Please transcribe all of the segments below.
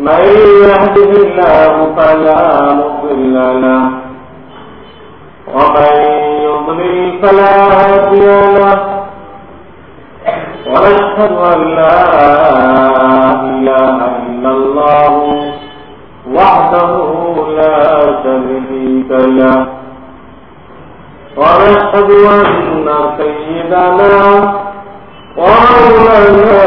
من يهده الله فلا مضل له ومن يضلل فلا هادي له. ونشهد أن لا إله إلا الله وحده لا شريك له. ونشهد أن سيدنا ومولانا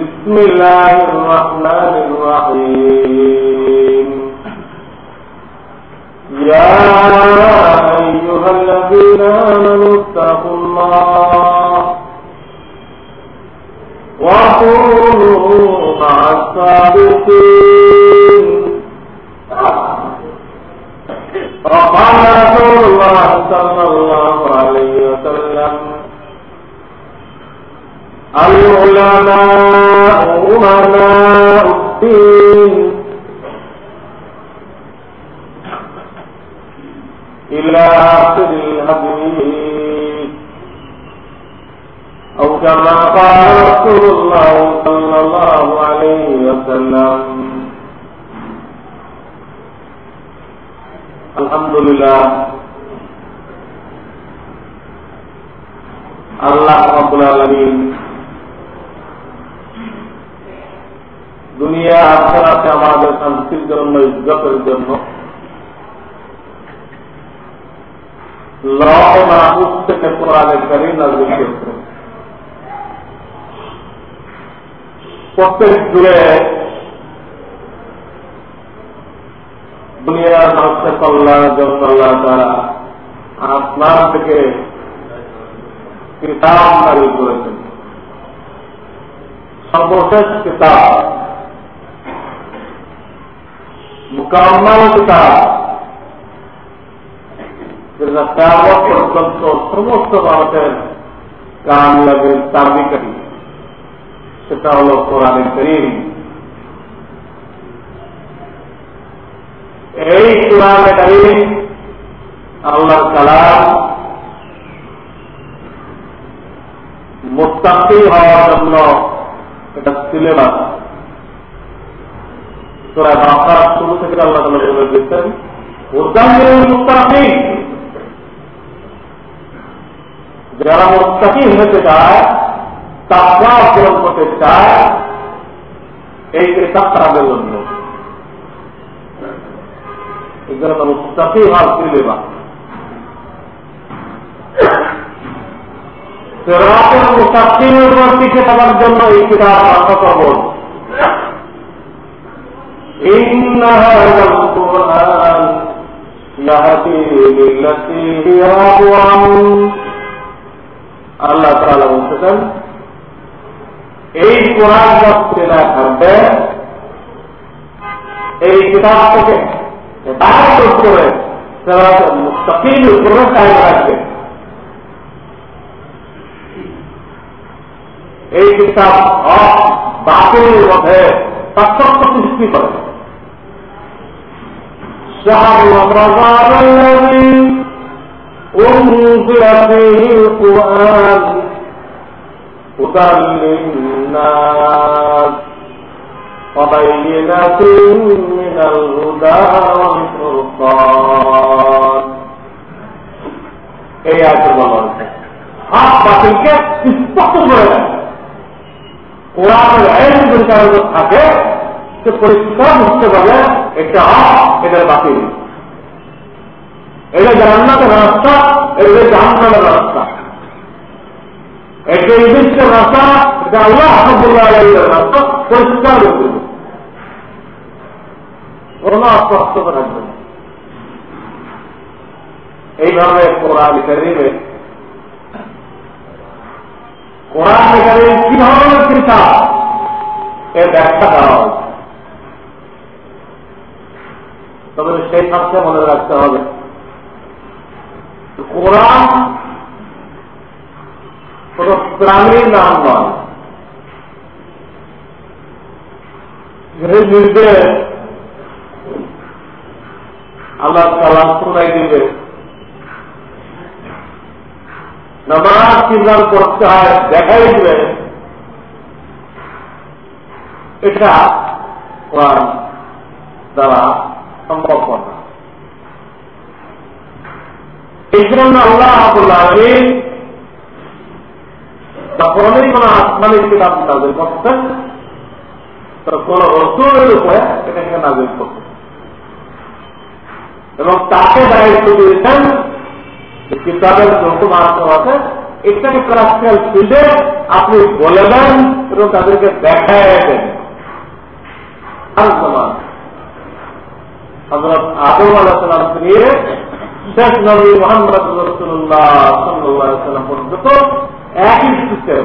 بسم الله الرحمن الرحيم. يا أيها الذين آمنوا اتقوا الله وكونوا مع الصادقين وقال رسول الله صلى الله عليه وسلم العلماء أمراء الدين إلى آخر الهدي. أو كما قال رسول الله صلى الله عليه وسلم. الحمد لله. الله رب العالمين. দুনিয়া, আখেরাতে আমাদের শান্তির জন্য, ইজ্জতের জন্য। লহ মাহফুজ থেকে কোরআনে কারীম নাযিল করেছেন। প্রত্যেক জুড়ে দুনিয়ার মানুষের কল্যাণের জন্য আল্লাহ তারা আসমান থেকে কিতাব নারী করেছেন। সর্বশেষ কিতাব মুকাম্মাল কিতাব যেটা তেমন পর্যন্ত সমস্ত মানুষের কামিয়াবের চাবিকারী সেটা হল কোরআনের করিম। এই কোরআনে করিম আল্লাহর কালাম মোত্তাকি হওয়ার জন্য এটা সিলেবাস। তোরা বাপার শুরু থেকে আল্লাহ তালা বলে দিচ্ছেন উদ্যান মুস্তাকি যারা মোত্তাকি হতে চায়, তাকওয়া অর্জন করতে চায়, এই কিতাব তাদের জন্য। মুস্তাকি হওয়ার সিলেবাস সেরাতের মুস্তাকিমের উপর টিকে থাকার জন্য এই কিতাব আশা إن هذا القرآن يهدي للتي هي أقوم আল্লাহ তাআলা বলতেছেন এই কোরআন যা থাকবে এই কিতাব থেকে বাইরে করে মুস্তাকিম উপরে কাজ রাখবে এই কিতাব বাতিলের মধ্যে পার্থক্য সৃষ্টি করে شهر رمضان الذي أنزل فيه القرآن هدى للناس وبينات من الهدى والفرقان এই আয়াতের বলা হয়েছে হাত বাতিলকে স্পষ্ট করে দেয় কোরআনের আইন যদি কারো থাকে সে পরিষ্কার বুঝতে পারবে এটা হক এটা বাতিল। এটা জান্নাতের রাস্তা, এটা জাহান্নামের রাস্তা। এটা ইংলিশের রাস্তা, এটা আল্লাহ আহমদুল্লাহ রাস্তা, পরিষ্কার হয়ে কোনো না। এইভাবে কোরআন কোরআন কি ধরনের চিন্তা এর ব্যাখ্যা দেওয়া হয়েছে? তবে সেই স্বার্থে মনে রাখতে হবে। কোরআন কোন প্রাণীর নাম নয়। নির্দেশ আল্লাহ তালা শোনাই দিবে। নামাজ করতে হয়, দেখাই দিবে। এটা কোরআন দ্বারা সম্ভব না। এই জন্য আল্লাহ যখনই কোন আসমানি কিতাব নাজিল করতেন তো কোন রসুলের উপরে এটাকে নাজিল করতেন এবং তাকে দায়িত্ব দিয়েছেন যে কিতাবের যত মাত্র আছে, এটাকে প্র্যাকটিক্যাল ফিল্ডে আপনি বলে দেন এবং তাদেরকে দেখায় দেন। হজরত আদম আলাহাম নিয়ে শেষ নবী পর্যন্ত একই সিস্টেম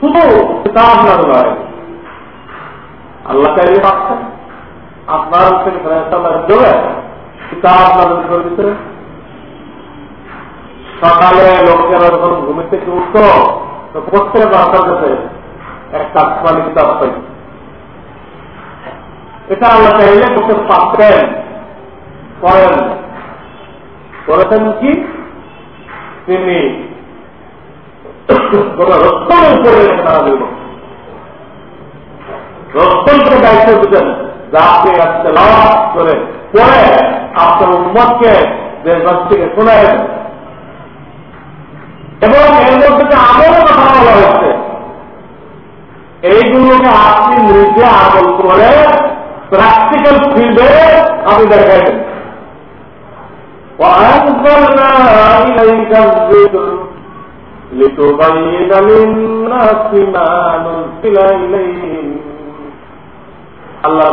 শুধু কিতাব আল্লাহ চাইলে পাচ্ছেন আপনার থেকে জোরে কিতাব নাজিল করে সকালে লোকেরা যখন ঘুমি থেকে উঠত, তো প্রত্যেক বাসার কাছে একটা আসমানি কিতাব পাই এটা আল্লাহ চাইলে করতে পারতেন করেন। করেছেন কি? তিনি উপরে রক্তকে দায়িত্ব দিতেন। যা আপনি করে পরে আপনার উন্মতকে থেকে এবং এর মধ্যে যে আমলের কথা বলা এইগুলোকে আপনি নিজে আমল করে প্র্যাকটিক্যাল ফিল্ডে আমি আল্লাহ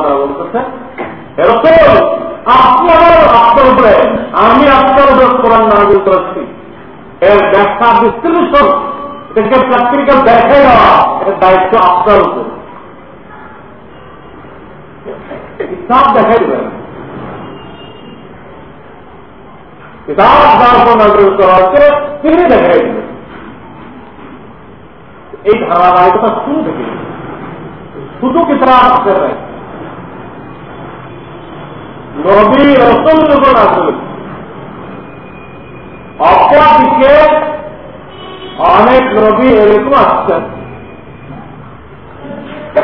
এরকম আপনার আমি আপনার উপরে কোরআন নাজিল করেছি। এর ব্যাখ্যা বিশ্লেষণ এটাকে প্র্যাকটিক্যাল দেখাই দেওয়া, এর দায়িত্ব আপনার উপরে। কিতাব দেখাই দেবেন কিতাব যার নাজিল করা হচ্ছে তিনি দেখাই দেবেন এই ধারাবাহিকতা শুরু থেকে শুধু কিতাব আপনার নবী রসল যখন আসলে অপরদিকে অনেক নবী এরকম আসছেন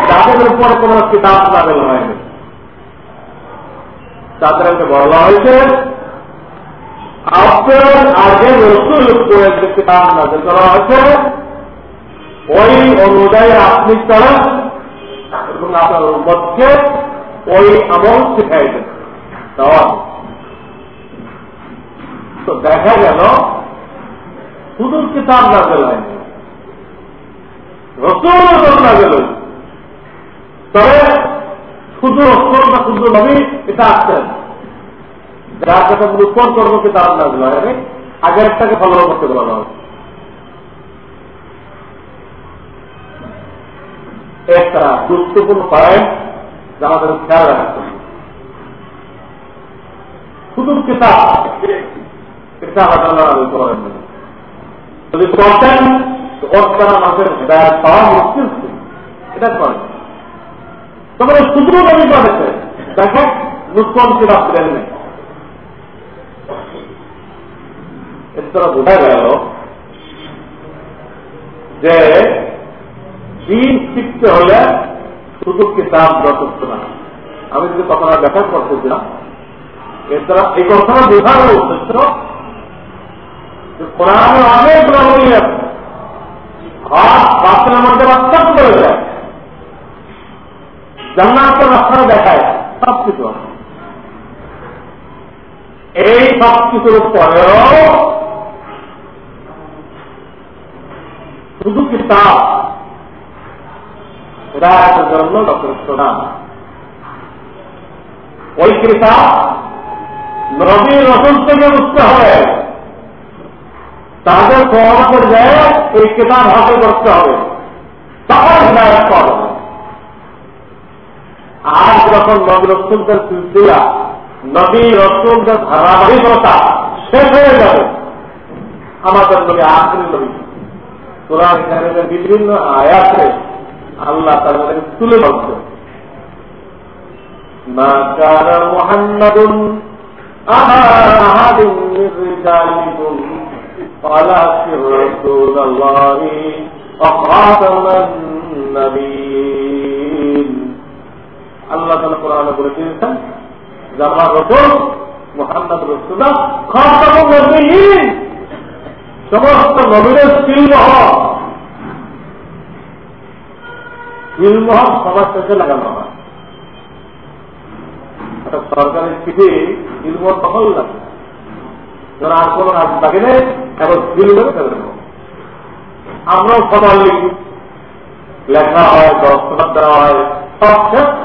যাদের উপর কোন কিতাব নাগল হয়নি তাদেরকে বলা হয়েছে, আপনার আগে রসুল যে কিতাব নাজল করা হয়েছে। ওই অনুযায়ী আপনি করেন এবং আপনার উন্মতকে ওই আমল শিখাই দেন। তো দেখা গেল, শুধু কিতাব নাজেল হয়নি রসুল নাজেল তবে শুধু রসুল বা শুধু নবী এটা আসছেন যার কথা উত্তর কর্ম কিতাব নাজেল হয়নি আগেরটাকে ফলো করতে বলা হয়। একটা গুরুত্বপূর্ণ পয়েন্ট যা আমাদের খেয়াল রাখতে হবে। শুধু কিতাব কিতাব আল্লাহ করেন যদি করতেন অর্থাৎ মানুষের হেদায়ত পাওয়া মুশকিল এটা করেন। তবে শুধু নবী করেছে দেখো কিতাব পেলেন নেই এর দ্বারা বোঝা গেল যে দিন শিখতে হলে শুধু কিতাব যথেষ্ট না। আমি যদি কথাটা ব্যাখ্যা করতেছিলাম এর দ্বারা এই কথাটা বোঝানোর উদ্দেশ্য কোরআনে অনেক রকমই আছে। হক বাতিলের মধ্যে পার্থক্য করে যায় জান্নাত রাস্তা দেখায় সব কিছু এই সব পরেও শুধু কিতাব। জন্য যথেষ্ট না ওই কিতাব নবী রসুল থেকে বুঝতে হবে। তাদের সহজ পর্যায়ে এই কিতাব হাসিল করতে হবে। তখন হেদায়ত আর যখন নবী রসুলদের সিলসিলা নবী রসুলদের ধারাবাহিকতা শেষ হয়ে যাবে আমাদের নবী আখরি নবী কোরআন কারিমের বিভিন্ন আয়াতে আল্লাহ তাদেরকে তুলে ধরছে ما كان محمد أبا أحد من رجالكم ولكن رسول الله وخاتم النبيين আল্লাহ তালা কোরআনে বলে দিয়েছেন আমার রসুল, মোহাম্মদ রসুল্লাহ সমস্ত নবীনের শিলমহ শিলমহ সবার শেষে লাগানো হয়। একটা সরকারি চিঠি শিলমহ তখন লাগে। যেন আর কোনো কাজ থাকে নেই, এখন করে ফেলে আমরাও সবার লিখি। লেখা হয় দস্তখত দেওয়া হয়, সব শেষ।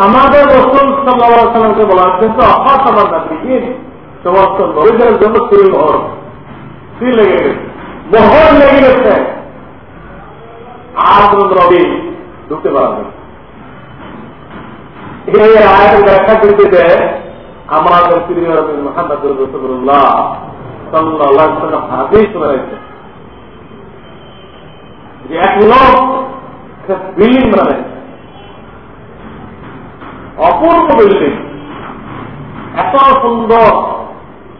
আমাদের রসুল সাল্লামকে বলা হচ্ছে তো অফার আমার নাকি সমস্ত নবীদের জন্য সিল মোহর সিল লেগে গেছে মোহর লেগে গেছে আর ঢুকতে পারবে এই আয়ের ব্যাখ্যা করতে আমাদের রসুল্লাহ অপূর্ব বিল্ডিং। এত সুন্দর,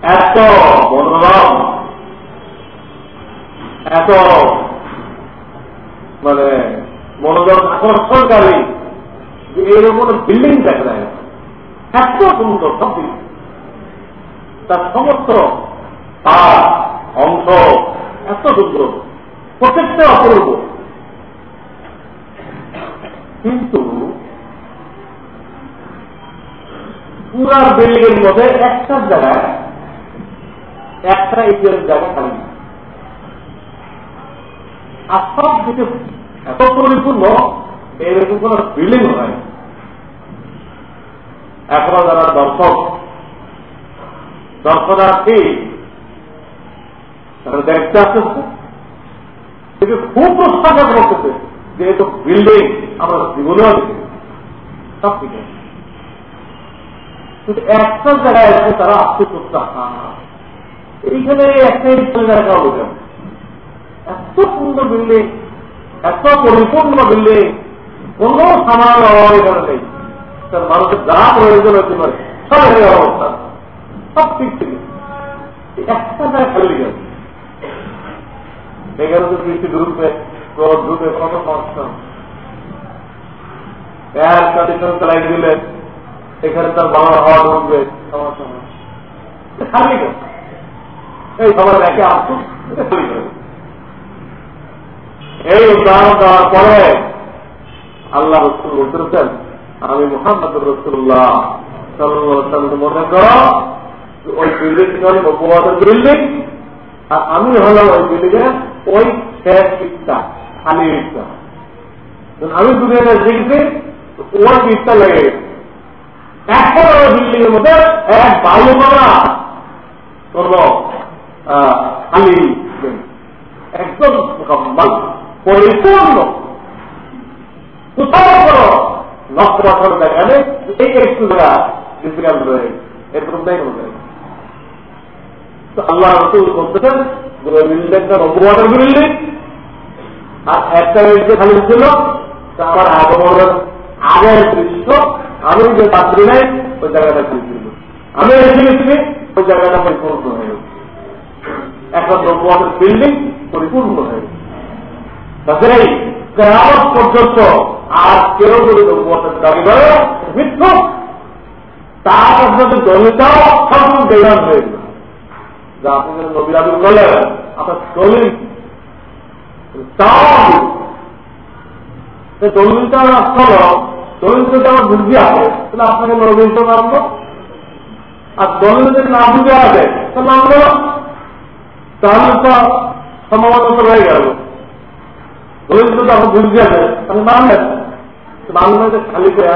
এত মনোরম, এত মানে মনোরম আকর্ষণকারী যে এরকম বিল্ডিং দেখা যায়। এত সুন্দর সব তার সমস্ত তার অংশ এত সুন্দর প্রত্যেকটা অপরূপ। কিন্তু পুরা বিল্ডিং এর মধ্যে একটা জায়গায় একটা ইটের জায়গা খালি আর সব দিকে এত পরিপূর্ণ এরকম কোন বিল্ডিং হয় এখনও যারা দর্শক, দর্শনার্থী খুব প্রস্তাব করতেছে যে বিল্ডিং আমরা জীবনেও সব ঠিক আছে। কিন্তু একটা জায়গায় এসে তারা আসতে করতে এইখানে একটা জায়গা এত সুন্দর বিল্ডিং এত পরিপূর্ণ বিল্ডিং কোন সামান অভাব এখানে নেই। তার মানুষের যা প্রয়োজন হতে পারে, সব অবস্থা। সব ঠিক থেকে একটা জায়গায় খালি গেছে। কত সমস্যা এয়ার কন্ডিশন চালাই দিলে এখানে তার বাবার হওয়া ঢুকবে এই সবার একে এই উদাহরণ দেওয়ার পরে আল্লাহ রসুল আমি মোহাম্মদ রসুল্লাহ মনে করো ওই বিল্ডিং। আর আমি হলাম ওই বিল্ডিং ওই শেষ ইচ্ছা খালি ইচ্ছা আমি দুনিয়াতে শিখছি ওই ইচ্ছা লেগে। গেছে এখন মধ্যে এক বায়ু করা কোন খালি একদম পরিপূর্ণ। কোথাও কোনো নষ্ট রাখার নেই, এই একটু জায়গা এরকম নাই আল্লাহ রসুল বলতেছেন বিল্ডিংটা নব্বই বিল্ডিং আর একটা বিল্ডিং খালি ছিল আমার আগমনের আগের দৃশ্য আমি যে পাত্রী নাই, ওই জায়গাটা ছিল। আমি এসে গেছি ওই জায়গাটা পরিপূর্ণ হয়ে একটা নব্বই বিল্ডিং পরিপূর্ণ হয়ে গেছে। পর্যন্ত আর কেউ যদি নব্বতের দাবি করে মৃত্যু তার পর্যন্ত দলিতাও সম্পূর্ণ বেগান হয়ে গেল। যা আপনি নবীর আবির করলেন, আপনার দলিল দলিলটা হল দলিল যদি আমার বুদ্ধি আছে তাহলে আপনাকে নবীনটা মানবো আর দলিল যদি না বুঝে আছে তাহলে মানবো তাহলে তো সম্ভাবনা রয়ে গেল। দলিল যদি আমার বুদ্ধি আছে তাহলে মানবেন খালি করে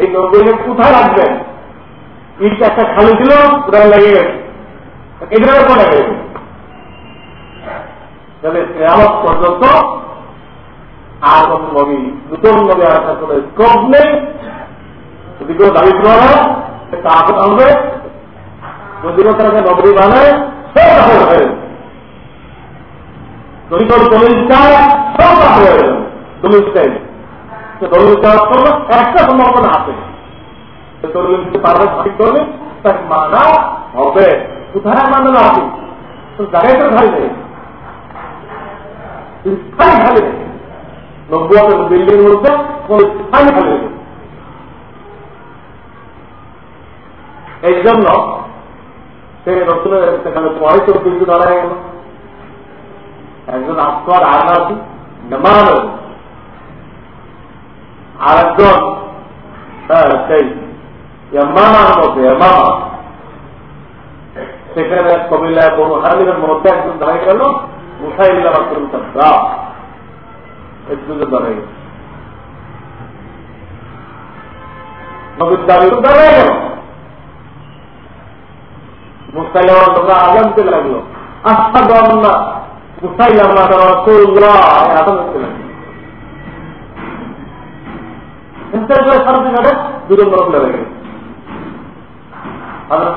এই নবীকে কোথায় রাখবেন? ইট একটা খালি ছিল ওটা গেছে। গেছে তাহলে কেয়ামত পর্যন্ত আর কোন নবী, নতুন নবী কোন স্কোপ নেই। যদি কেউ দাবি করে তা যদি কেউ তাকে নবী বানায় সব হয়ে যদি কেউ দলিল চায় সব দখল হয়ে যাবে দলিল চাই। দলিল চাওয়ার জন্য একটা সম্ভাবনা আছে। এই জন্য সে নতুন সেখানে পরে তো কিন্তু দাঁড়ায় গেল একজন আত্মার আগাছি নেমান আর একজন হ্যাঁ সেই। এমামার মধ্যে এমামা সেখানে কবিলায় বড় হারিমের মধ্যে একজন দাঁড়িয়ে গেল মুসাইল্লা মাত্র এই দুজন দাঁড়িয়ে গেল নবীর দাবি দাঁড়িয়ে গেল মুসাইলামা তোমরা দিতে লাগল আস্থা দম না মুসাইলামা রসুল্লাহ আজান দিতে লাগল গেছে এই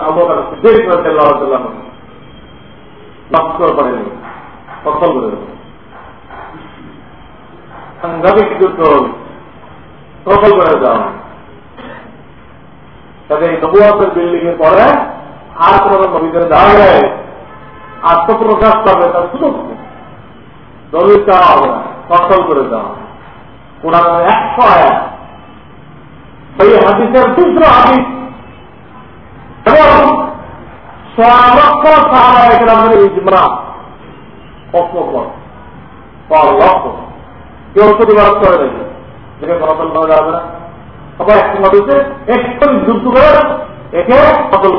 বিল্ডিং এর পরে আর কোন নবীদের যায় আত্মপ্রকাশ করবে তার সুযোগ দলিল চাওয়া সফল করে দেওয়া কোরআন একশো আয়াত। সেই হাদিসের দুশো হাদিস এবং সাহাবা একরামের ইজমা অস্মকর লক্ষ কেউ প্রতিবাদ করে দেখে যেটা ফলাফল পাওয়া যাবে না। করে, একে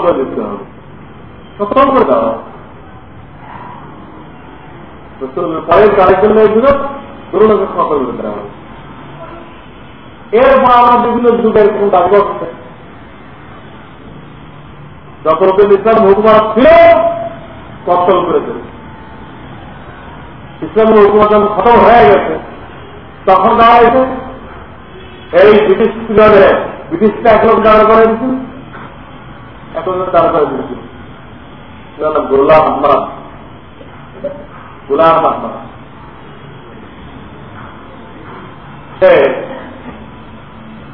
করে হবে। করে জন্য করে হবে এরপর আমরা বিভিন্ন যুগের কোন দাবি করছে যখন ইসলাম হুকুমা ছিল কর্তন করেছে ইসলামের হুকুমা যখন খতম হয়ে গেছে, তখন দেওয়া হয়েছে এই ব্রিটিশ পিরিয়ডে ব্রিটিশটা লোক দাঁড়া করে দিচ্ছে লোক দাঁড়া করে দিয়েছিল গোলাম আহমদ। গোলাম আহমদ।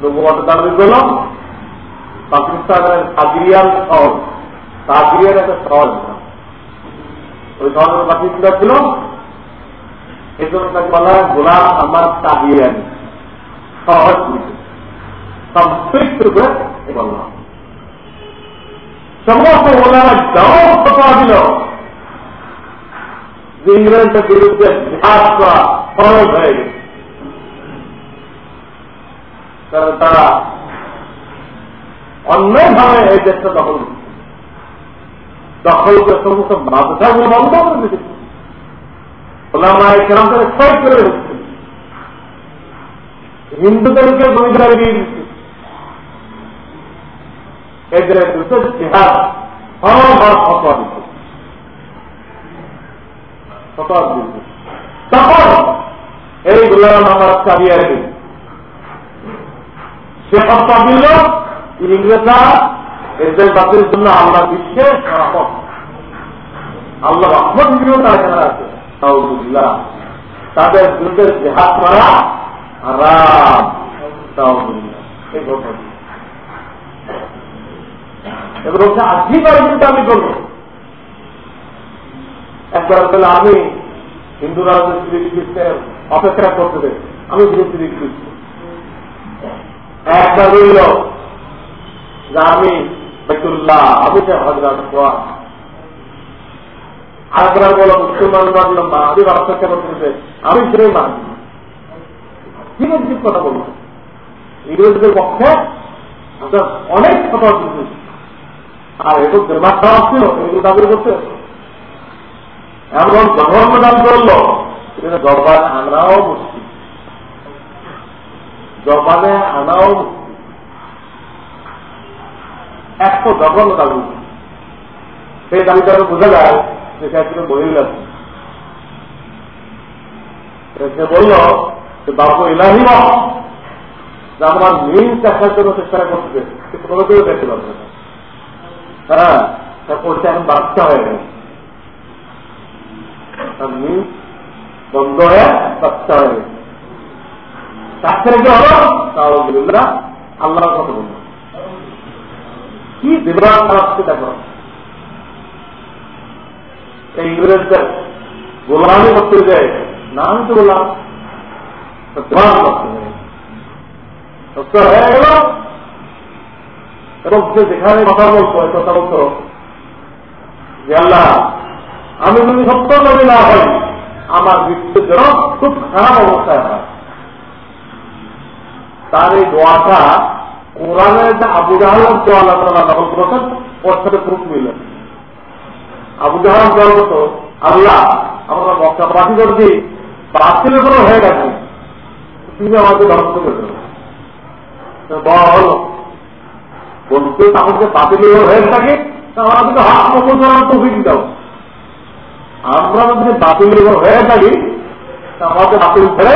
নবুয়াত দাবি পাকিস্তানের সাগরিয়াল শহর। সাগরিয়ার একটা শহর ওই শহরের পাকিস্তান ছিল। এই তাকে বলা হয় গোলাম আমার সাগরিয়ান সহজ সম্পৃক্ত করে বললাম সমস্ত ওলারা যাও কথা দিল। যে ইংল্যান্ডের বিরুদ্ধে জিহাদ করা সহজ হয়ে গেছে। তারা অন্যভাবে এই দেশটা দখল দখল করে সমস্ত মাদ্রাসাগুলো বন্ধ করে দিয়েছে ওলামায় কেরাম তারা ছয় করে রেখেছে হিন্দুদেরকে জমিদারি দিয়ে দিচ্ছে এদের দুটো তখন এই গোলাম আমার চাবিয়ে সে ফতোয়া ইংরেজরা এদের বাতিল জন্য বিশ্বে রহমত আল্লাহ রহমত নিয়েও তার এখানে আছে। তাহবুল্লাহ তাদের বিরুদ্ধে জেহাদ করা আরাম তাহবুল্লাহ এই এবার হচ্ছে আজই কিন্তু আমি করব একবার তাহলে আমি হিন্দু শ্রীকৃষ্ণের অপেক্ষা করতে আমি শ্রীকৃষ্ণ একবার রইল যে আমি বেতুল্লাহ আমি না আমি অপেক্ষা করতেছে আমি সেই মানি। ঠিক কথা বলব? ইংরেজদের পক্ষে অনেক কথা আর এগুলো দেমাগ খারাপ ছিল এগুলো দাবি করতে এমন জঘন্য দান করল জবান আনাও মুশকিল। জবানে আনাও মুশকিল। একশো জঘন্য দাবি সেই দাবিটা বোঝা যায় যে সে একজন মহিলা সে বলল যে বাবু ইলাহি যে আমার মিল দেখার জন্য চেষ্টা করতেছে। কিন্তু কোনো দেখতে পারবে হ্যাঁ তারপর এখন বাচ্চা হয়ে গেছে। বন্ধ হয়ে বাচ্চা হয়ে গেছে। তার থেকে কি হলো? তাহলে আল্লাহর কথা বলল। কি বিভ্রাট খারাপকে দেখো এই ইংরেজদের গোলামি করতে যায় না আমি তো বললাম করতে হয়ে গেল। এবং সে যেখানে কথা বলতো কথা বলতো, যে আল্লাহ, আমি যদি সত্য নবী না হই আমার মৃত্যুর জন্য খুব খারাপ অবস্থায় হয়। তার এই দোয়াটা কোরআনের যে আবু জাহাল আল্লাহ দখল করেছেন ওর সাথে খুব মিলে। আবু জাহাল করতো আল্লাহ, আমরা মক্কা বাকি করছি বাতিলের কোনো হয়ে গেছে। তুমি আমাকে ধ্বংস করে আমাকে হাত মতো তো দাও। আমরা বাতিল হয়ে থাকি আমাকে বাতিল করে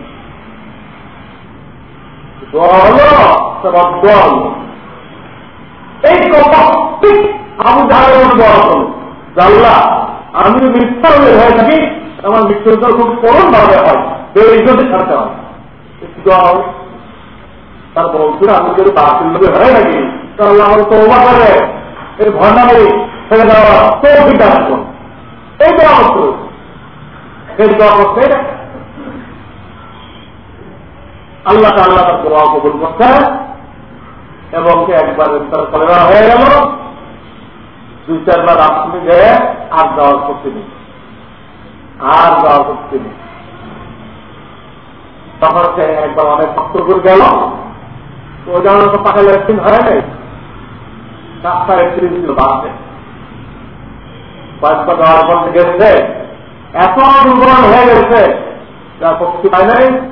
এই আবু জাহের দোয়া করুন জাল্লা আমি মিথ্যা হয়ে হয়ে থাকি, আমার মৃত্যুর খুব করুন ভাবে হয়। এই যদি ছাড়তে হয় দোয়া হবে তার বলছিল আমি যদি বাতিল হয়ে থাকি তাহলে আমার তো ওবা করে। এই ভণ্ডামি ছেড়ে দেওয়া তৌফিক করুন এই দোয়া সেই দোয়া আল্লাহ আল্লাহ তার দোয়া কবুল করতে এবং একবার তার কলেরা হয়ে গেল। দুই চারবার আপনি গিয়ে আর যাওয়ার করতে নেই। আর যাওয়ার করতে নেই। তখন সে একবার অনেক ভক্ত করে গেল। ওই যেমন তো পাখালে একদিন হয় নাই। রাস্তার একদিন ছিল বাসে। কয়েকটা দেওয়ার পর গেছে। এত দুর্বল হয়ে গেছে। যা শক্তি পায় নাই।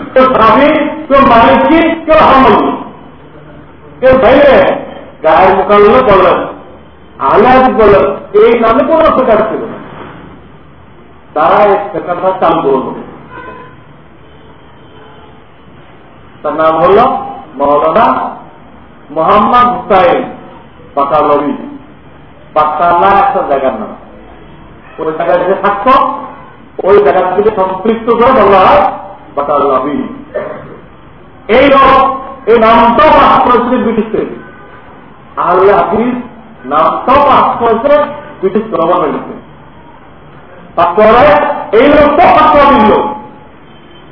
কেউ সাফি কেউ মালিকি কেউ হামলি। কেউ বাইরে। গায়ের মোকাবিলা করলেন আহলাদ বললেন এই নামে কোনো ফেকার ছিল না। তারা এই চালু তার নাম হল মৌলানা মোহাম্মদ হুসাইন পাকাল্লা একটা জায়গার নাম। কোন জায়গায় থাকতো, ওই জায়গা থেকে সম্পৃক্ত করে বলা হয় পাকালবি এই লোক এই নামটাও পাঠ করেছিলেন ব্রিটিশদের। আহলে হাফিজ নামটাও পাঠ করেছে ব্রিটিশ গভর্নমেন্টে তারপরে এই লোকটা ফাঁকা দিল।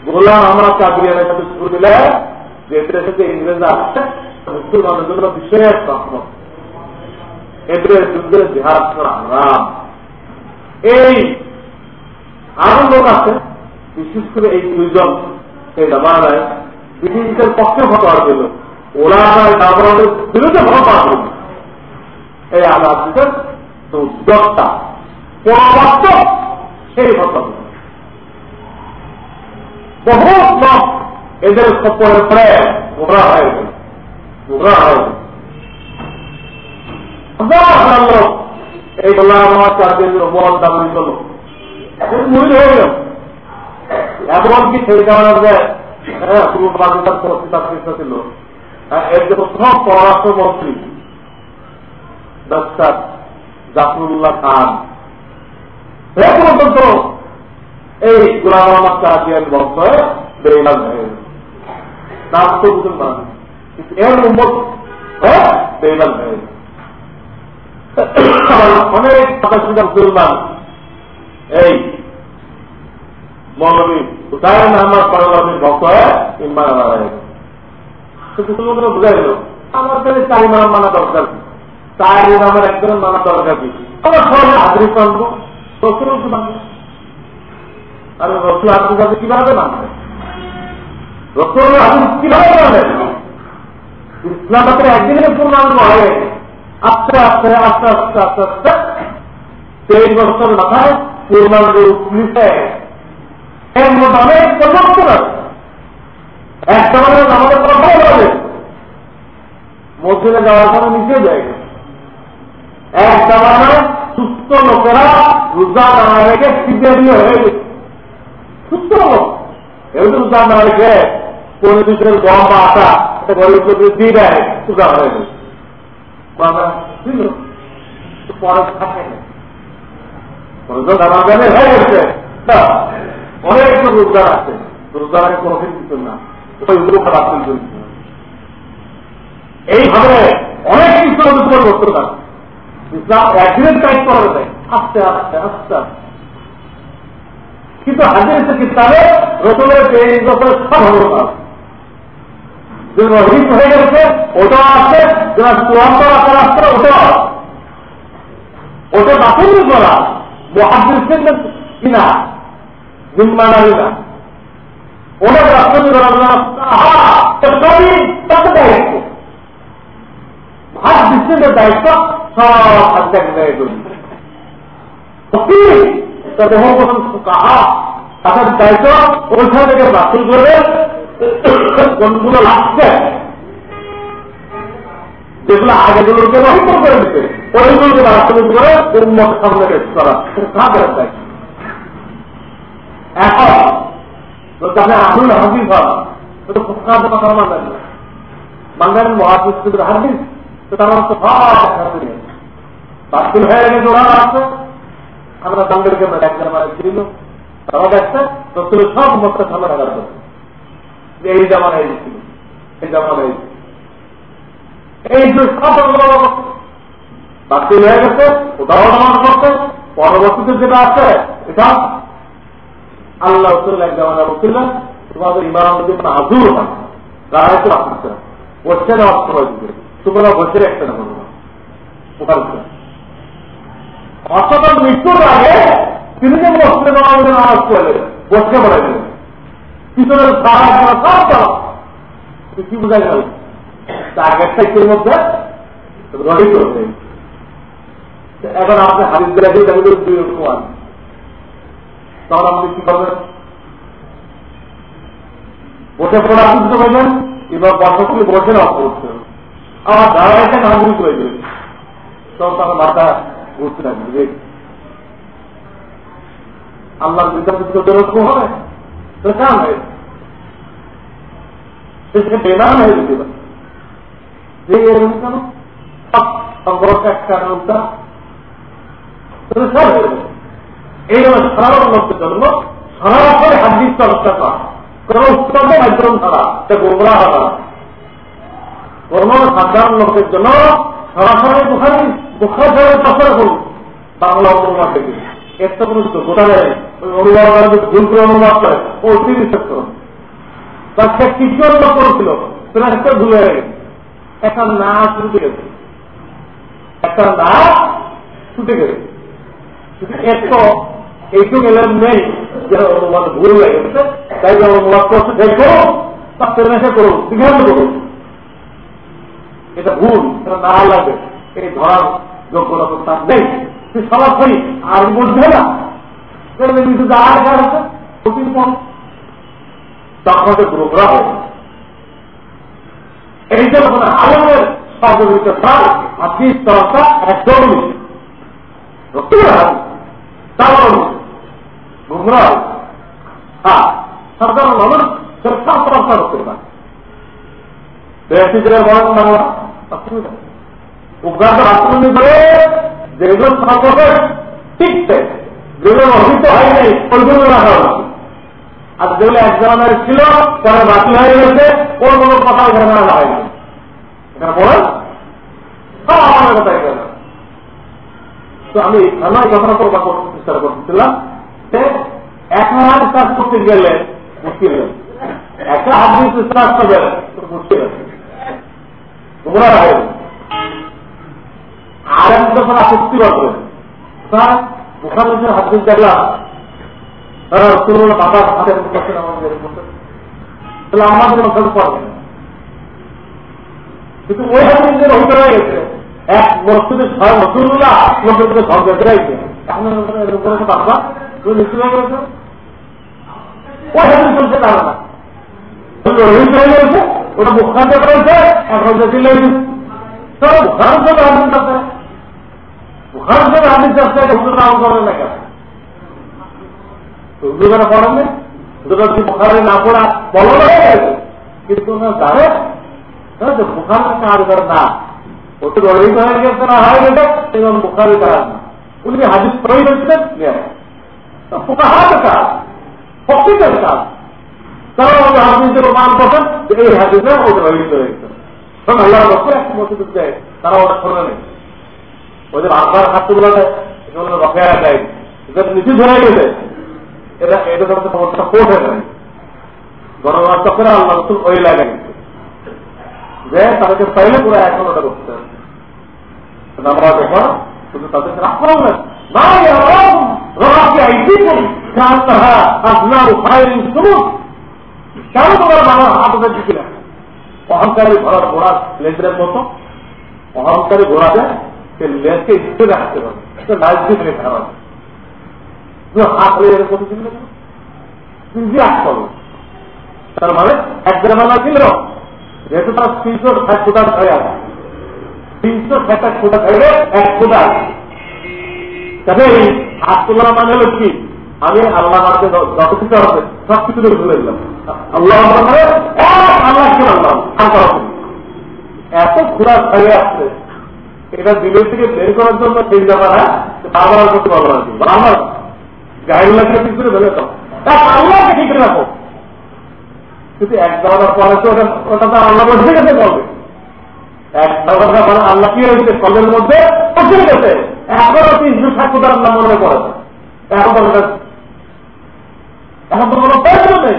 গোলাম আমরা চাকরিয়ানের সাথে শুরু দিলে যে সাথে ইংরেজ আসছে মুসলমানের জন্য বিশেষ রহমত। এদের যুদ্ধের জেহাদ করা হারাম। এই আরও আছে। বিশেষ করে এই দুইজন সেই জামানায় ব্রিটিশদের পক্ষে ফটোয়ার দিল ওরা জামানের বিরুদ্ধে ফটোয়ার দিল এই আলাদিদের উদ্যোগটা পরবর্ত সেই ফটো বহু লোক এদের সপরের পরে গোমরা হয়ে গেল। গোমরা হয়ে গেল। লোক এই বললাম আমার চারদিন বল দাবি করল। এখন মহিল হয়ে গেল। এমনকি সেই কারণে হ্যাঁ পুরো পাকিস্তান পরিস্থিতি ছিল। প্রথম পররাষ্ট্রমন্ত্রী, ডাক্তার জাফরুল্লাহ খান। সে পর্যন্ত এই গোলাম নাম তো মুসলমান। কিন্তু এর উন্মত বেইমান হয়ে অনেক মুসলমান। এই মৌলবী হুসাইন আহমদ পারলামের ভক্ত হয়ে বুঝাই গেল আমার কাছে চারি নাম মানা দরকার কি? চারি নামের একজন মানা দরকার কি? আমার সবাই আস্তে আস্তে আস্তে আস্তে আস্তে তেইশ বছর মাথায় পূর্ণাঙ্গ এর মধ্যে অনেক পরিবর্তন আছে এক জামানের আমাদের কথা হবে মসজিদে যাওয়ার সময় নিচে যায় এক জামানায় সুস্থ লোকেরা রোজা না রেখে সিদ্ধে হয়ে গেছে। সুস্থ লোক। এগুলো রোজা না রেখে কোন বিষয়ের গম বা আটা গরিব লোকের দিয়ে দেয় রোজা হয়ে গেছে। পরে থাকে না রোজা জানা হয়ে গেছে। অনেক রোজগার আছে। রোজগার কোনো কিছু না। ওই উপকার আপনি চলছে এইভাবে অনেক করতে পারে ইসলাম একদিনের করা যায় আস্তে আস্তে আস্তে কিন্তু হাজির তেইশ সব হল না রহিত হয়ে গেছে ওটাও আছে যারা রাখার আসছে ওটাও ওটা বাতিল করা। কিনা? জিম্মাদারি না ওনার রাষ্ট্রপতি সবই তাকে দায়িত্ব। করি কোনগুলো লাগছে? যেগুলো আগেগুলোকে রহিত করে দিতে ওইগুলোকে রাষ্ট্রপতি করে সামনে করা। দায়িত্ব। এখন? তাহলে হয় তো তো তার অর্থ বাতিল হয়ে গেছে ওরা আমরা আমার ছিল তো সব মতটা সামনে এই এই এই যে সব বাতিল হয়ে গেছে ওটাও নামাজ করছে পরবর্তীতে যেটা আছে, এটা আল্লাহ তোমাদের ইমাম যদি আজুর হয় তারা তো আসছে বসছে না? দিবে। তোমরা বসে একটা না বলব অসতন মৃত্যুর আগে তিনি যে বসতে আমাদের আওয়াজ করলেন বসতে পিছনের সারা সব কি বোঝা গেল? মধ্যে এখন আপনি হাদিস দিলাকে দুই রকম আছে। তখন আপনি কি করবেন? বসে পড়া বুঝতে পারবেন এবার বসে বসে না করতে আমার দাঁড়ায় নাগরিক হয়ে যাবে তখন তার মাথা ঘুরতে থাকবে বিবেক আল্লাহর বিদ্যাপতি তো হবে কাম হয়েছে সেটাকে বেনাম হয়ে পারে যে একটা সব হয়ে যাবে এই জন্য সাধারণ লোকের জন্য সরাসরি হাদিস চর্চা করা কোন উত্তম মাধ্যম ছাড়া সে গোমরা না। কোন সাধারণ লোকের জন্য সরাসরি বুখারি, বুখার ধরে চর্চা করুন বাংলা অনুবাদ থেকে। তো কোনো গোটা ওই অনুবাদ ভুল করে অনুবাদ করে। ও তিনি করুন। তার সে কি জন্য করেছিল, সেটা একটা ভুলে গেছে। একটা না ছুটে গেছে। একটা না ছুটে গেছে। একটু এইটুকু এলেন নেই যে অনুবাদ ভুল হয়ে গেছে তাই যে অনুবাদ করছে দেখো তা ফেরমেশে করুন বিঘ্ন করুন এটা ভুল সেটা না লাগবে এই ধরার যোগ্যতা তো তার নেই। সে সরাসরি আর বুঝবে না কার আছে আলমের সহযোগিতা চর্চা একদমই তারপর হ্যাঁ সেটা সব চর্চা করতে পারে বেশিদের বরং বাংলা অসুবিধা উগ্রান্ত রাষ্ট্রনীতি করে যেগুলো সম্পর্কে ঠিকছে যেগুলো অভিহিত হয়নি, ওইগুলো রাখা উচিত আর যেগুলো এক ধরনের ছিল পরে বাতিল হয়ে গেছে, কোন কোনো কথা এখানে রাখা হয়নি এখানে বলেন, সব আমার কথা এখানে তো আমি আমার কথাটা প্রকাশ করতে চেষ্টা করতেছিলাম। এক হাত কাজ করতে গেলে মুশকিল একটা হাত দিয়ে করতে গেলে মুশকিল তোমরা হয়ে আর এক যখন আপত্তি তার ওখানে হাত দিয়ে দেখলাম, তারা রসুল বাবা করছেন আমাদের তাহলে আমাদের মধ্যে পড়বে কিন্তু ওই হাতে যে রহিত হয়ে গেছে, এক মসজিদে রসুল্লাহ মসজিদে সব বেঁধে গেছে এখন বাবা, তুমি নিশ্চিত গেছে ওই হাতে চলছে তারা না গেছে ওটা মুখান্ত বুখার হাদিস বুখার হাদিস বুখারে পড়া? বলো কিন্তু না, জানে? বুখারের কাজ করে না। ওটা রহিত গেছে না, হয় গেছে এবং বুখারি না। উনি হাদিস কাজ প্রত্যেকের কাজ তারা ওদের হাদিসের মান করছেন এই হাদিসে ওদের রহিত হয়ে গেছে। তখন আল্লাহ রসুল এক মসজিদ দেয় তারা ওটা শোনে নেই। ওদের আব্বার হাতগুলো এগুলো রফেয়া দেয় এটা নিচে ধরে গেছে। এটা এটা তো সমস্যা কোর্ট হয়ে যায় গণমার চক্রে আল্লাহ রসুল ওই লাগে যে তাদেরকে পাইলে পুরো এখন ওটা করতে আমরা দেখো শুধু তাদেরকে আক্রমণ না। আপনার ফায়ারিং শুনুন কেন তোমার বাবা হাত ওদের দিকে না অহংকারী ঘোড়ার ঘোড়ার লেজের মতো। অহংকারী ঘোড়া যায় সে লেজকে ইচ্ছে রাখতে পারে সে লাইফ লেখা হবে হাত হয়ে দিন নিজে আসতে হবে তার মানে এক গ্রামালা ছিল যেহেতু তার তিনশো ষাট ফুটার হয়ে আছে। তিনশো ষাট ফুটা থাকলে এক ফুটা। তবে হাত তোলা মানে হলো কি? আমি আল্লাহ আমাকে যত কিছু আছে সব কিছু ভুলে দিলাম আল্লাহ আল্লাহ কি আল্লাহ এত ঘোরা হয়ে আসছে। এটা দিলের থেকে বের করার জন্য সেই জায়গাটা বারবার করতে পারব না বারবার। গাড়িগুলোকে ঠিক করে ফেলে তো আল্লাহকে ঠিক করে রাখো। কিন্তু এক দাওয়ার পরে তো ওটা ওটা তো আল্লাহ বসে গেছে বলবে। এক পরে আল্লাহ কি হয়েছে কলের মধ্যে বসে গেছে এখনও তিনশো ঠাকুর আল্লাহ মনে করেছে এখন এখন তো কোনো প্রয়োজন নেই।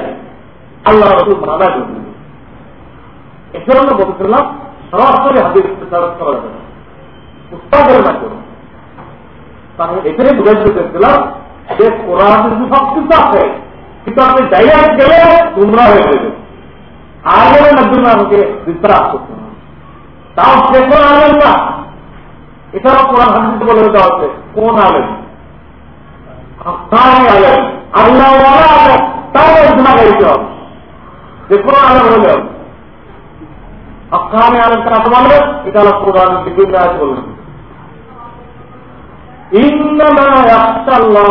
আল্লাহ রসুল মানা করবে এছাড়া আমরা বলতেছিলাম সরাসরি হাজির করা যাবে না। উৎপাদন না করুন তাহলে এখানে বুঝাইতে চেয়েছিলাম যে কোরআন যদি সব কিছু আছে। কিন্তু আপনি ডাইরেক্ট গেলে তোমরা হয়ে যাবে। আগে না জন্য আমাকে বিস্তার করতে হবে। তাও সে কোন আলেন না। এছাড়াও কোরআন হাদিস বলে দেওয়া হচ্ছে কোন আলেন আলেন আল্লাহ আলেন তাও ইজমা গাইতে হবে যে কোন আলেম হলে আফগানে আলেম কারা বলবে এটা হলো কোরআন দিকে বলবেন إنما يخشى الله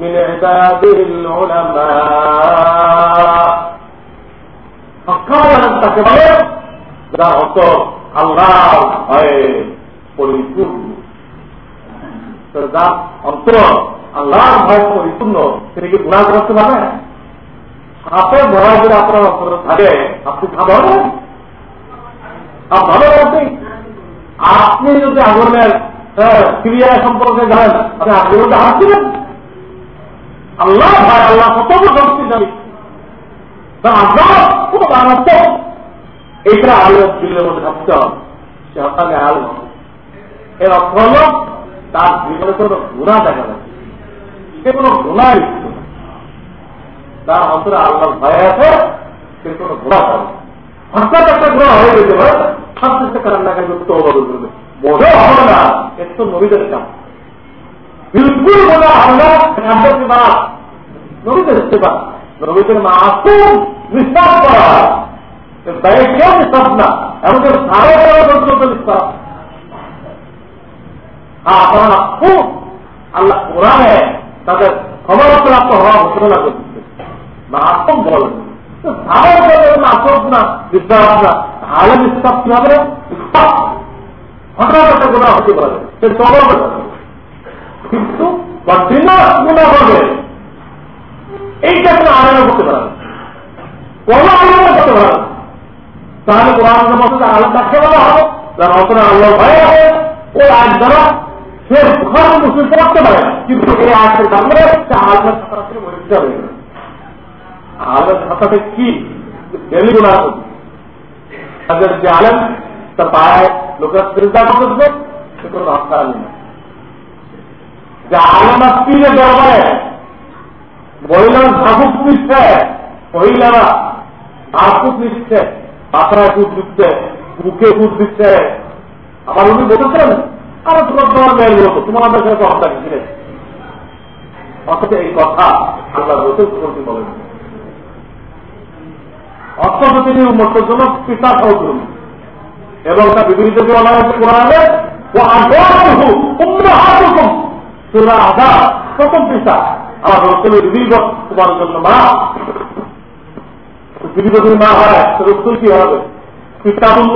من عباده العلماء সক্ষম তাকে বলে যারা অত আল্লাহ ভয়ে পরিপূর্ণ যার অন্তর আল্লাহর ভয় পরিপূর্ণ তিনি কি গুণা করতে পারবেন সাপে ভরা করে আপনার থাকে, আপনি খাবেন ভালো আপনি আপনি যদি আগুনের ক্রিয়া সম্পর্কে জানেন, আপনি বলতে হাসছিলেন আল্লাহ ভাই, আল্লাহ কত শক্তিশালী। আল্লাহ কোন বানাচ্ছ এইটা আলো দিলের মধ্যে থাকতে হবে। সে আপনাকে আলো এর অর্থ হল তার জীবনে কোন গুণা দেখা যাচ্ছে সে কোন ইচ্ছু তার অন্তরে আল্লাহ ভয় আছে, সে কোন গুণা করে হঠাৎ একটা গুণা হয়ে যেতে পারে সবচেয়ে কারণটাকে যুক্ত অবদল করবে। বোধও হবে না তো নবীদের কাম। বিলকুল বোঝা হবে না নবীদের সেবা। নবীদের মা আসুন বিশ্বাস করা ব্যয় তাদের ক্ষমতাপ্রাপ্ত হওয়া ঘোষণা করতেছে। আসুন বলেন আসুক না বিশ্বাস না কিন্তু এইটা আলাদা করতে পারে করতে তাহলে কোরআন বলা হবে? আল্লাহ ভয় হবে ও আজ দ্বারা সে ঘর মুসলিম পড়তে পারে কিন্তু এই সামনে সে আলাদা খাতা থেকে মরে দিতে হবে। আলাদা খাতাতে কি? ডেলি তাদের যে আলেন তার পায়ে লোকের চিন্তা করতেছে সে কোনো রাস্তা নেই। যে আলেমা দরবারে মহিলার নিচ্ছে, মহিলারা নিচ্ছে কুট দিচ্ছে, বুকে কুট দিচ্ছে। আবার উনি বলেছেন আরও তোমার তোমার মেয়ের বলতো তোমার আমাদের সাথে কথা ছিলেন অথচ এই কথা আল্লাহ রসুল করতে বলেন অথচ তিনি উন্মতের জন্য পিতা সহযোগী এবং তার বিপরীতে বলা হয়েছে কোরআনে ও আগ্রহ সূরা আযাব প্রথম পৃষ্ঠা আমার রসুলের দীর্ঘ তোমার জন্য মা। দীর্ঘদিন মা হয় রসুল কি হবে? পিতা তুল্য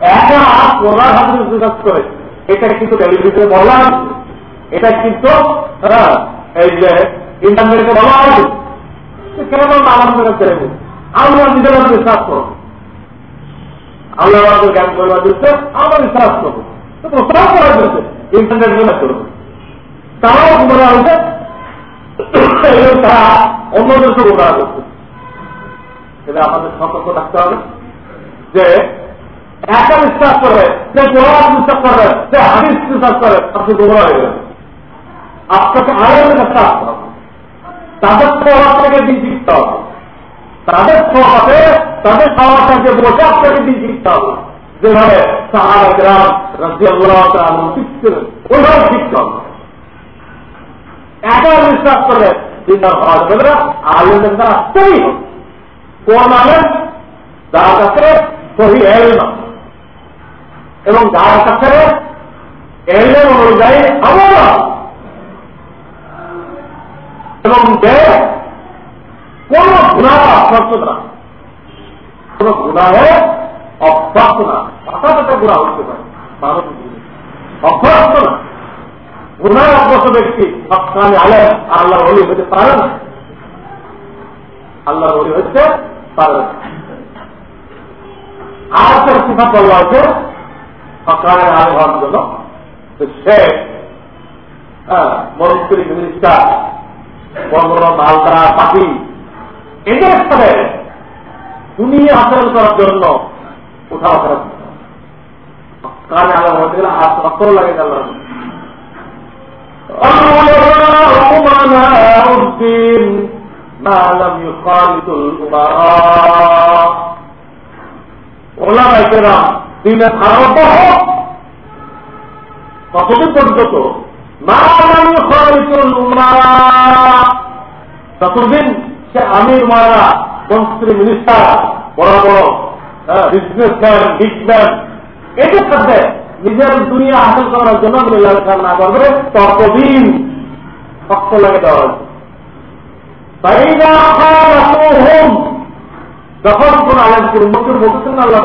একা কোরআন করে এটা কিন্তু টেলিভিশনে বলা এটা কিন্তু এই যে ইন্টারনেটে বলা হয় কেন আমার মনে করে আমরা নিজেরা বিশ্বাস করব আল্লাহ জ্ঞান করবার দিচ্ছে আমরা বিশ্বাস করব প্রস্তাব করার জন্য ইন্টারনেটগুলো করব তারাও হয়েছে, এবং তারা অন্যদেরকে গুমরা করছে এটা আমাদের সতর্ক থাকতে হবে যে একা বিশ্বাস করে সে কোরআন বিশ্বাস করে সে হাদিস বিশ্বাস করে আপনি গুমরা হয়ে গেলেন আপনাকে আরও হবে। তাদের প্রভাব থেকে দিন শিখতে হবে। তাদের প্রভাবে তাদের খাওয়াটাকে বসে আপনাকে দিন শিখতে হবে। যেভাবে সাহারা গ্রাম রাজিয়াল্লাহ শিখছিলেন ওইভাবে শিখতে হবে। একা বিশ্বাস করলে চিন্তা হওয়া যাবে না আলোচনা দ্বারা আসতেই হবে। কোন আলেন যার কাছে সহি না এবং যার কাছে এলের অনুযায়ী আমল এবং কোন গুণা অভ্যস্ত না। কোন গুণাহে অভ্যস্ত না। হঠাৎ একটা গুণা হতে পারে। অভ্যস্ত না। গুণায় অভ্যস্ত ব্যক্তি সবসময় আলে আল্লাহ হলি হতে পারে না। আল্লাহ বলি হচ্ছে পারবে আর একটা সিফাত বলা হয়েছে সরকারের আয় হওয়ার জন্য সে মন্ত্রী মিনিস্টার বড় বড় মালদারা পাখি এদের সাথে দুনিয়া আচরণ করার জন্য উঠা উঠা কানে আলো হতে গেলে আর সত্তর লাগে আল্লাহ الدين ما لم يخالط الأمراء ওলামাই কেরাম দিনের আরম্ভ হোক ততদিন পর্যন্ত। ততদিন সে আমির মারা, মন্ত্রী মিনিস্টার বড় বড় বিজনেসম্যান বিগম্যান এদের সাথে নিজের দুনিয়া হাসিল করার জন্য লেখা না করবে, ততদিন শক্ত লাগে দেওয়া যখন কোন আলেমপুর মুখের মুখে আল্লাহ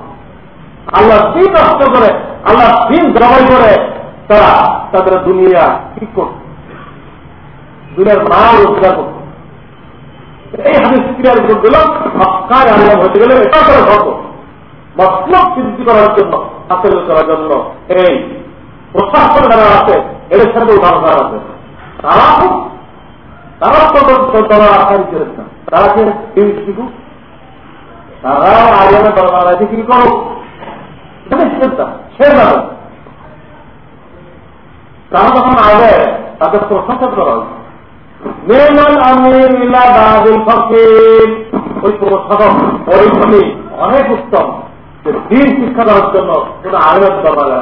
আল্লাহ দিন নষ্ট করে আল্লাহ দিন জবাই করে তারা তাদের দুনিয়া ঠিক করত দুনিয়ার মাল রোজগার করত এই হাদিস ক্রিয়ার উপর দিল মক্কায় আল্লাহ হতে গেলে এটা করে ঘটত মতলব চিন্তি করার জন্য হাসিল করার জন্য এই প্রশাসন যারা আছে এদের সাথে উদাহরণ আছে তারা তারা তো তারা আশারি করেছেন তারা কে শিখু তারা আলিয়ামের দরবার বিক্রি করো সে যাবে তারা যখন আগে তাদের প্রশংসা করা হয়েছে মেহমান আমির ইলা বাহাদুর ফকির। ওই প্রশাসক পরিশ্রমী অনেক উত্তম। যে দিন শিক্ষা দেওয়ার জন্য কোন আলেমের দরবারে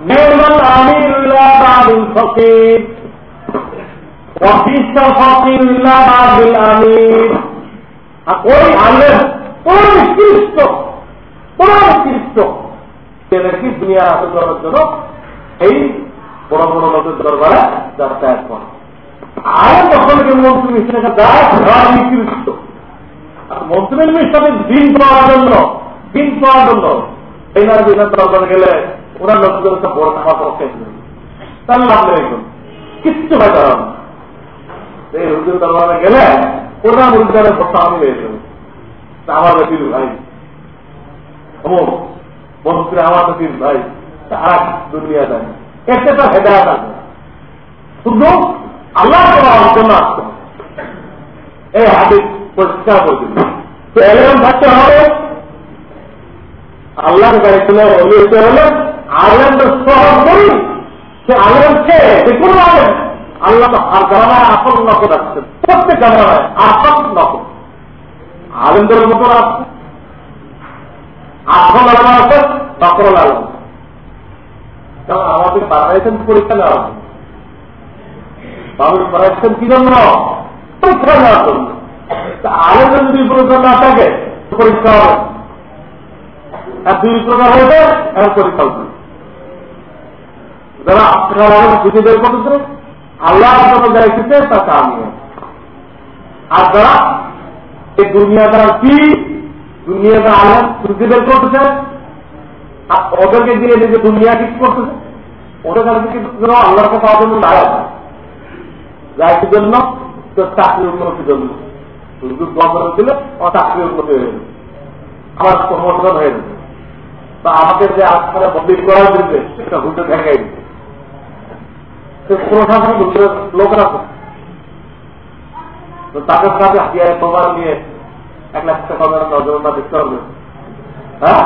মেহমান আমির ইলা বাহাদুর ফকির। অফিস ফকির ইলা বাহাদুর আমির আর ওই আলেম কোন নিকৃষ্ট নিকৃষ্ট সে নাকি দুনিয়া হাতে করার জন্য? এই বড় বড় লোকের দরবারে যাতায়াত করে। আর যখন মন্ত্রী যায় তারা নিকৃষ্ট আর দিন পাওয়ার জন্য, দিন পাওয়ার জন্য এই না দিনের গেলে ওরা লোকদের একটা বড় খাওয়া করতে তাহলে লাভ নেই কিচ্ছু হয় তারা এই হুজুর দরবারে গেলে ওরা উদ্ধারের কথা আমি আমার ভাই। মন্ত্রী আমার বেশি ভাই আর দুনিয়া দেয় এতে তো হেদায়ত আছে। শুধু আল্লাহ আসতে এই হাতে পরিষ্কার করে তো এরকম থাকতে হবে। আল্লাহর গাড়ি ছিল হতে হলে আলেমদের সহজ করি সে আলেমকে যে কোনো আলেম আল্লাহ তো আর গ্রামায় আসল নকল আসছে প্রত্যেক গ্রামায় আসল নকল। আলেমদের মতো আসছে আসল আলম আছে নকল আলম কারণ আমাদের বানাইছেন পরীক্ষা নেওয়া হবে বাবুর বানাইছেন কি জন্য? পরীক্ষা নেওয়ার জন্য। আলেমের যদি পরীক্ষা না থাকে, পরীক্ষা হবে। আর দুই প্রকার হয়েছে এখন পরীক্ষা হবে। যারা আপনারা বুঝে বের করতেছে আল্লাহ যখন যারা এসেছে তাকে আমি আর যারা এই দুনিয়া দ্বারা কি দুনিয়া দ্বারা আল্লাহ বের করতেছে। ওদেরকে দিয়ে নিজে দুনিয়া ঠিক করতেছে, ওদের কাছে কিন্তু আল্লাহর কথা জন্য দাঁড়ায় যার জন্য তো চাকরি উন্নতির জন্য শুধু গভর্নমেন্ট দিলে চাকরি উন্নতি হয়ে যাবে আমার প্রমোশন হয়ে যাবে তা আমাকে যে আজকালে বদলি করা দিচ্ছে সেটা হুজুর ঠেকাই দিচ্ছে। প্রশাসন লোকের তাদের সাথে হাতিয়ার নিয়ে এক লাখ টাকা নজরটা দেখতে হবে। হ্যাঁ?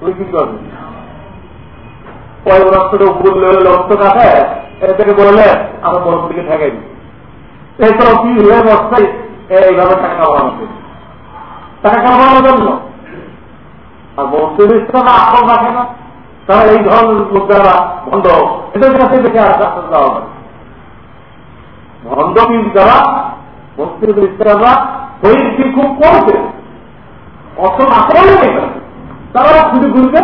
তুই কি করবি? কয়েক রক্তটা উপর রক্ত কাটে এটা থেকে বললে আমার বড় দিকে ঠেকাই এছাড়াও কি হয়ে বস্তায় এইভাবে টাকা কামানো টাকা কামানোর জন্য? আর মন্ত্রী আসল রাখে না তারা এই ধরনের লোকেরা ভণ্ড এদের কাছে দেখে আশ্বাস দেওয়া হয় ভণ্ড কিন্তু যারা ইসলামরা শহীদ খুব কমছে অর্থ না করলে তারা খুঁজে ঘুরবে।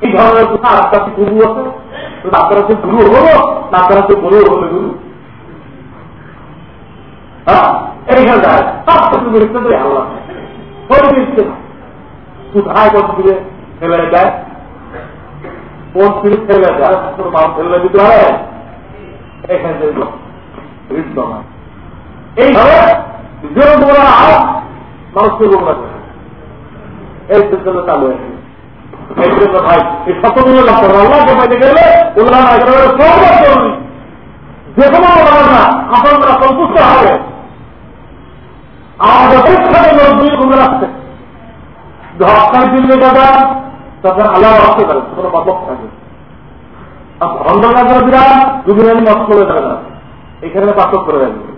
এই ধরনের কথা আস্তে আস্তে গুরু আছে আপনারা গুরু হলো না আপনারা গুরু হলো গুরু? হ্যাঁ? এইভাবে যে তোমরা মানুষকে গোমরা করে এই সিলসিলা চালু যে কোনো আপনারা সন্তুষ্ট হবে। রাখছে হকার দিল্লি তখন আল্লাহ পারে পাপক থাকে কাজের বিরাট দুবিরানি নষ্ট করে না। এখানে পাচক করে দেবে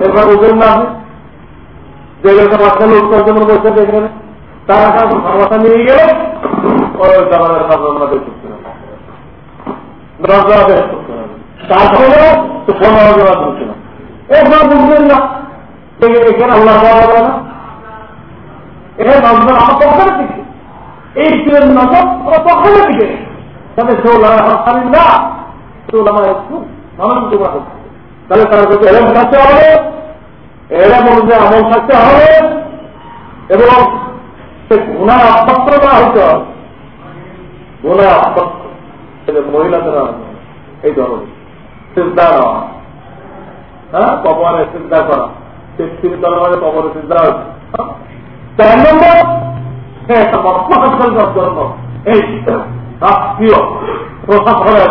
এরপর হুজুর না যে একটা বাচ্চা লোক জন্য বসে দেখবেন তারা কাজ নিয়ে গেলে ওই না না। এই হচ্ছে তাহলে তার কাছে এরম থাকতে হবে এরম অনুযায়ী আমল থাকতে হবে, এবং সে গুণার অভ্যস্ত না হতে হবে। গুণার অভ্যস্ত মহিলাদের এই ধরনের চিন্তা নেওয়া হ্যাঁ কবরে চিন্তা করা। তেত্রিশ দরবারে কবরে চিন্তা হচ্ছে চার নম্বর একটা মর্মাহাসের জন্য এই রাষ্ট্রীয় প্রশাসনের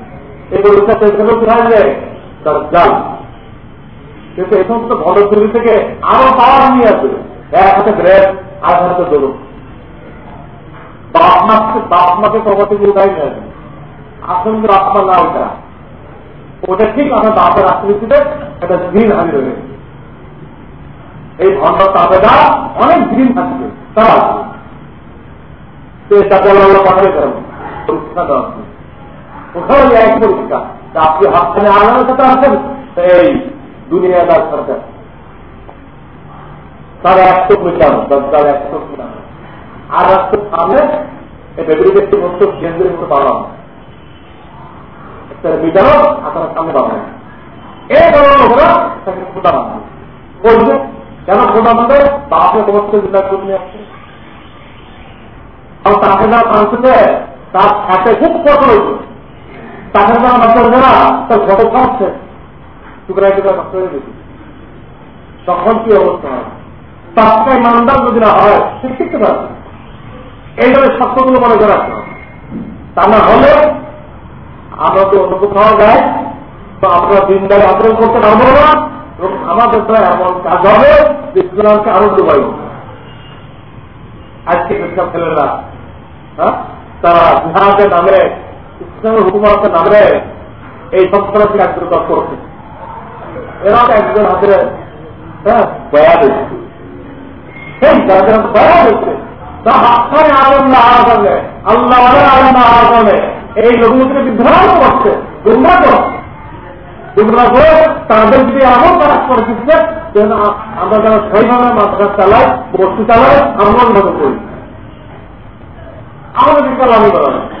এই পরীক্ষা পরীক্ষা কোথায় যায় কিন্তু এই সমস্ত ভদ্রী থেকে আরও পাওয়ার নিয়ে আসবে। এক হাতে ব্রেড আর হাতে দৌড়। বাপ মাকে বাপ মাকে থেকে উঠাই নিয়ে আসবে আসলে কিন্তু মা না ওটা ওটা ঠিক আমার বাপের আকৃতিতে একটা দিন হারিয়ে রয়ে এই ভণ্ড তাবেদা অনেক দিন থাকবে। তারা তাকে আমরা পাঠাবে করেন পরীক্ষা ওখানে এক পরীক্ষা? আপনি হাতখানে আলাদা সাথে আসেন? এই দুনিয়াদার সরকার। তার একশো মিটার দরকার একশো আর একশো সামনে বিরুদ্ধে মতো কেন্দ্রের মতো একটা মিটারও আপনার সামনে এই ধরনের কেন বানাবে বাপে তোমার তার সাথে খুব কষ্ট হয়েছে তাকে যারা বাচ্চা যারা তার ফটো খাওয়াচ্ছে টুকরা টুকরা নষ্ট হয়ে গেছে। তখন কি অবস্থা হয়? তাকে মানদার যদি না হয়, সে শিখতে পারবে এইভাবে সত্যগুলো মনে করে রাখতে হবে। তা না হলে আমরা তো অন্য কোথাও যাই তো আমরা দিনদারি আন্দোলন করতে পারব না, এবং আমাদের দ্বারা এমন কাজ হবে যে ইসলামকে আনন্দ পাইব আজকে ইসলাম ছেলেরা হ্যাঁ? তারা জিহাদের নামে ইসলামের হুকুমাতের নামে এই সংস্কারকে কার্যকর করছে। এরা একজন হাতে হ্যাঁ? বয়া দিচ্ছে সেই যারা যারা দয়া হয়েছে তা হাক্কানে আলম না হওয়ার কারণে আল্লাহ আলম না হওয়ার এই লোকগুলোকে বিভ্রান্ত করছে গুমরা করছে। করে তাদের যদি এমন কাজ করে দিচ্ছে আমরা যারা সেইভাবে মাদ্রাসা চালাই বস্তু চালাই আমরা করি। আমাদের বিকাল আমি করা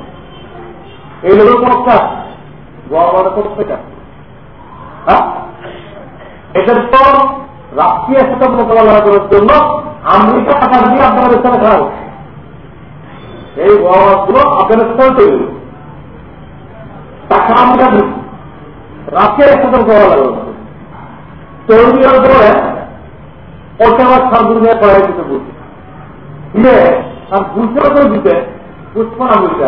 এই লোকের কোন কাজ? করতে হ্যাঁ এটার পর রাষ্ট্রীয় সাথে মোকাবেলা করার জন্য আমেরিকা টাকা দিয়ে আফগানিস্তানে এই গুলো আফগানিস্তান তৈরি টাকা আমেরিকা দিচ্ছে রাশিয়ার সাথে মোকাবেলা তৈরি দিয়ে আর বুঝতে করে দিতে পুষ্পন আমেরিকা